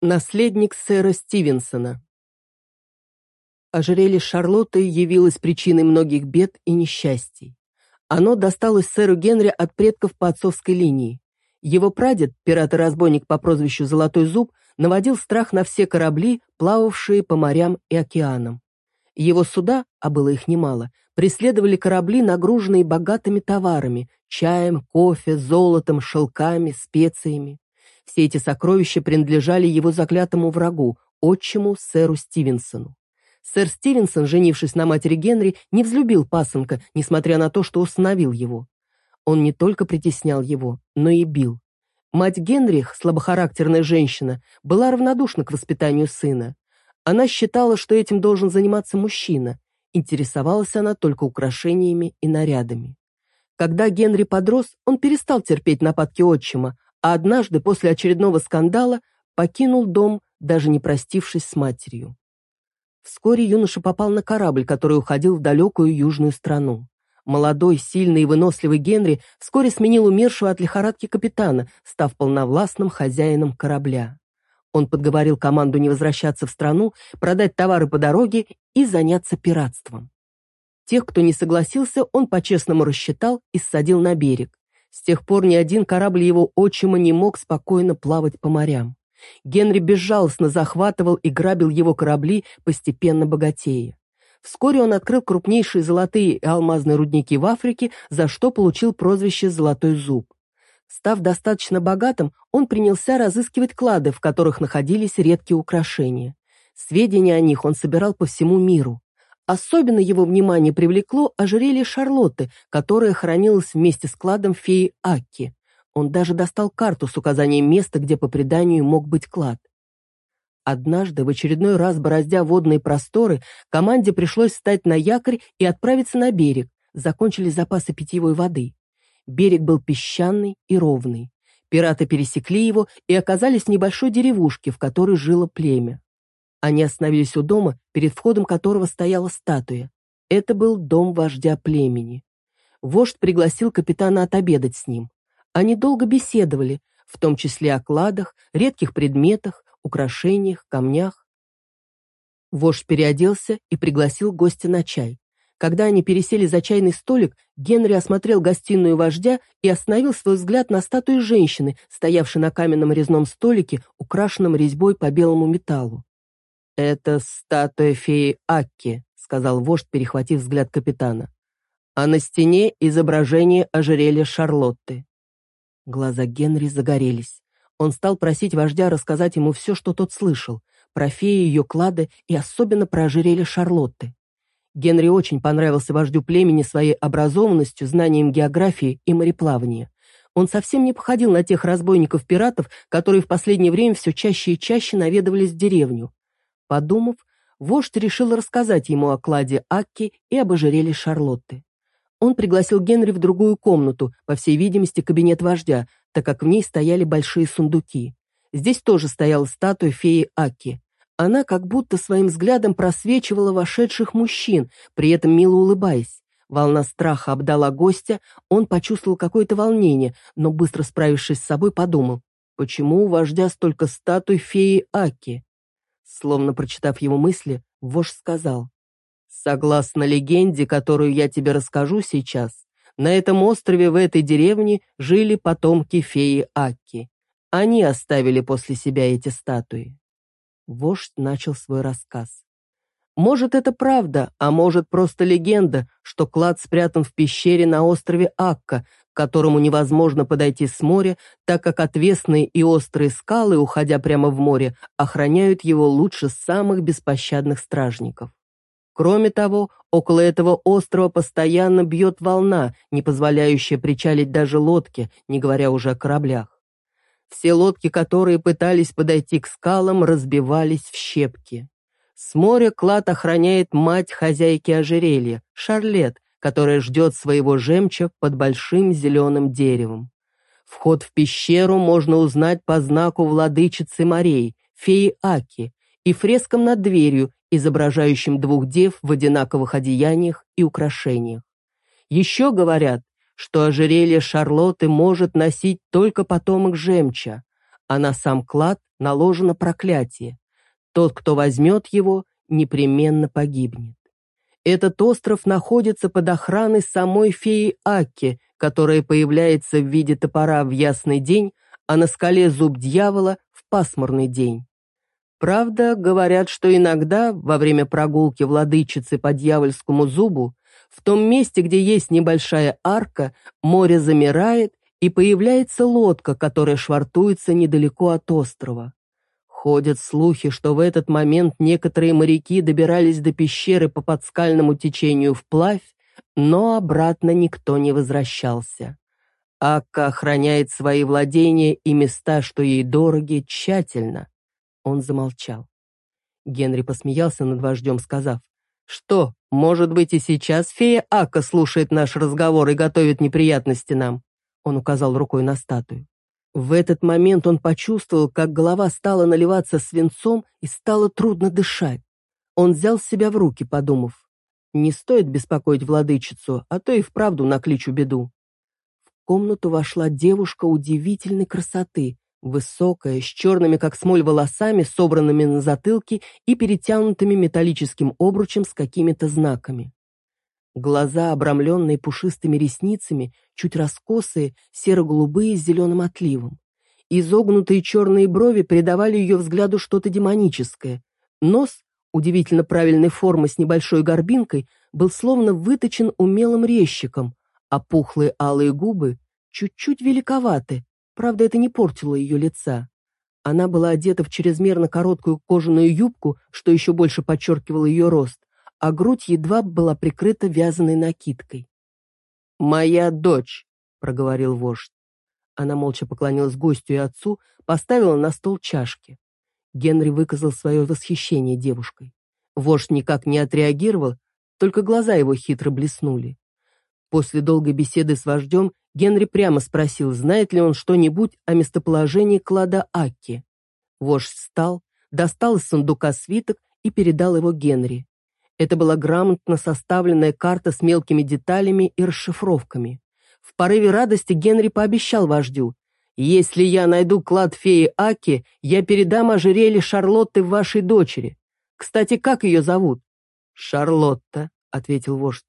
Наследник сэра Стивенсона. Ожерелье Шарлотты явилось причиной многих бед и несчастий. Оно досталось сэру Генри от предков по отцовской линии. Его прадед, пират разбойник по прозвищу Золотой Зуб, наводил страх на все корабли, плававшие по морям и океанам. Его суда, а было их немало, преследовали корабли, нагруженные богатыми товарами, чаем, кофе, золотом, шелками, специями. Все эти сокровища принадлежали его заклятому врагу, отчиму сэру Стивенсону. Сэр Стивенсон, женившись на матери Генри, не взлюбил пасынка, несмотря на то, что установил его. Он не только притеснял его, но и бил. Мать Генрих, слабохарактерная женщина, была равнодушна к воспитанию сына. Она считала, что этим должен заниматься мужчина. Интересовалась она только украшениями и нарядами. Когда Генри подрос, он перестал терпеть нападки отчима, а однажды после очередного скандала покинул дом, даже не простившись с матерью. Вскоре юноша попал на корабль, который уходил в далекую южную страну. Молодой, сильный и выносливый Генри вскоре сменил умершего от лихорадки капитана, став полновластным хозяином корабля. Он подговорил команду не возвращаться в страну, продать товары по дороге и заняться пиратством. Тех, кто не согласился, он по-честному рассчитал и ссадил на берег. С тех пор ни один корабль его отчима не мог спокойно плавать по морям. Генри безжалостно захватывал и грабил его корабли, постепенно богатея. Вскоре он открыл крупнейшие золотые и алмазные рудники в Африке, за что получил прозвище «Золотой зуб». Став достаточно богатым, он принялся разыскивать клады, в которых находились редкие украшения. Сведения о них он собирал по всему миру. Особенно его внимание привлекло ожерелье Шарлотты, которое хранилось вместе с кладом феи Акки. Он даже достал карту с указанием места, где по преданию мог быть клад. Однажды, в очередной раз бороздя водные просторы, команде пришлось встать на якорь и отправиться на берег. Закончились запасы питьевой воды. Берег был песчаный и ровный. Пираты пересекли его и оказались в небольшой деревушке, в которой жило племя. Они остановились у дома, перед входом которого стояла статуя. Это был дом вождя племени. Вождь пригласил капитана отобедать с ним. Они долго беседовали, в том числе о кладах, редких предметах, украшениях, камнях. Вождь переоделся и пригласил гостя на чай. Когда они пересели за чайный столик, Генри осмотрел гостиную вождя и остановил свой взгляд на статую женщины, стоявшей на каменном резном столике, украшенном резьбой по белому металлу. «Это статуя феи Акки», — сказал вождь, перехватив взгляд капитана. «А на стене изображение ожерелья Шарлотты». Глаза Генри загорелись. Он стал просить вождя рассказать ему все, что тот слышал, про феи, ее клады и особенно про ожерелье Шарлотты. Генри очень понравился вождю племени своей образованностью, знанием географии и мореплавания. Он совсем не походил на тех разбойников-пиратов, которые в последнее время все чаще и чаще наведывались в деревню. Подумав, вождь решил рассказать ему о кладе Акки и об ожерелье Шарлотты. Он пригласил Генри в другую комнату, по всей видимости, кабинет вождя, так как в ней стояли большие сундуки. Здесь тоже стояла статуя феи Акки. Она как будто своим взглядом просвечивала вошедших мужчин, при этом мило улыбаясь. Волна страха обдала гостя, он почувствовал какое-то волнение, но быстро справившись с собой, подумал, почему у вождя столько статуй феи Аки? Словно прочитав его мысли, вождь сказал, «Согласно легенде, которую я тебе расскажу сейчас, на этом острове в этой деревне жили потомки феи Акки. Они оставили после себя эти статуи». Вождь начал свой рассказ. Может, это правда, а может, просто легенда, что клад спрятан в пещере на острове Акка, которому невозможно подойти с моря, так как отвесные и острые скалы, уходя прямо в море, охраняют его лучше самых беспощадных стражников. Кроме того, около этого острова постоянно бьет волна, не позволяющая причалить даже лодке, не говоря уже о кораблях. Все лодки, которые пытались подойти к скалам, разбивались в щепки. С моря клад охраняет мать хозяйки ожерелья, Шарлет, которая ждет своего жемча под большим зеленым деревом. Вход в пещеру можно узнать по знаку владычицы морей, феи Аки, и фрескам над дверью, изображающим двух дев в одинаковых одеяниях и украшениях. Еще говорят, что ожерелье Шарлотты может носить только потомок жемча, а на сам клад наложено проклятие. Тот, кто возьмет его, непременно погибнет. Этот остров находится под охраной самой феи Акки, которая появляется в виде топора в ясный день, а на скале зуб дьявола в пасмурный день. Правда, говорят, что иногда, во время прогулки владычицы по дьявольскому зубу, в том месте, где есть небольшая арка, море замирает, и появляется лодка, которая швартуется недалеко от острова. Ходят слухи, что в этот момент некоторые моряки добирались до пещеры по подскальному течению вплавь, но обратно никто не возвращался. Акка охраняет свои владения и места, что ей дороги, тщательно. Он замолчал. Генри посмеялся над вождем, сказав, «Что, может быть, и сейчас фея Ака слушает наш разговор и готовит неприятности нам?» Он указал рукой на статую. В этот момент он почувствовал, как голова стала наливаться свинцом и стало трудно дышать. Он взял себя в руки, подумав, «Не стоит беспокоить владычицу, а то и вправду накличу беду». В комнату вошла девушка удивительной красоты, Высокая, с черными, как смоль, волосами, собранными на затылке и перетянутыми металлическим обручем с какими-то знаками. Глаза, обрамленные пушистыми ресницами, чуть раскосые, серо-голубые с зеленым отливом. Изогнутые черные брови придавали ее взгляду что-то демоническое. Нос, удивительно правильной формы с небольшой горбинкой, был словно выточен умелым резчиком, а пухлые алые губы чуть-чуть великоваты, Правда, это не портило ее лица. Она была одета в чрезмерно короткую кожаную юбку, что еще больше подчеркивало ее рост, а грудь едва была прикрыта вязаной накидкой. «Моя дочь», — проговорил вождь. Она молча поклонилась гостю и отцу, поставила на стол чашки. Генри выказал свое восхищение девушкой. Вождь никак не отреагировал, только глаза его хитро блеснули. После долгой беседы с вождем Генри прямо спросил, знает ли он что-нибудь о местоположении клада Акки. Вождь встал, достал из сундука свиток и передал его Генри. Это была грамотно составленная карта с мелкими деталями и расшифровками. В порыве радости Генри пообещал вождю, «Если я найду клад феи Аки, я передам ожерелье Шарлотты вашей дочери. Кстати, как ее зовут?» «Шарлотта», — ответил вождь.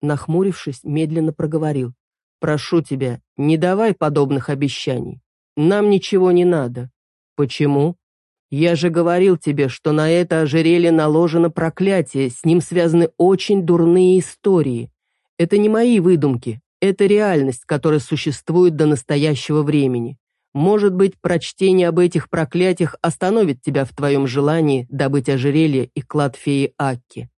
Нахмурившись, медленно проговорил. «Прошу тебя, не давай подобных обещаний. Нам ничего не надо. Почему? Я же говорил тебе, что на это ожерелье наложено проклятие, с ним связаны очень дурные истории. Это не мои выдумки, это реальность, которая существует до настоящего времени. Может быть, прочтение об этих проклятиях остановит тебя в твоем желании добыть ожерелье и клад феи Акки.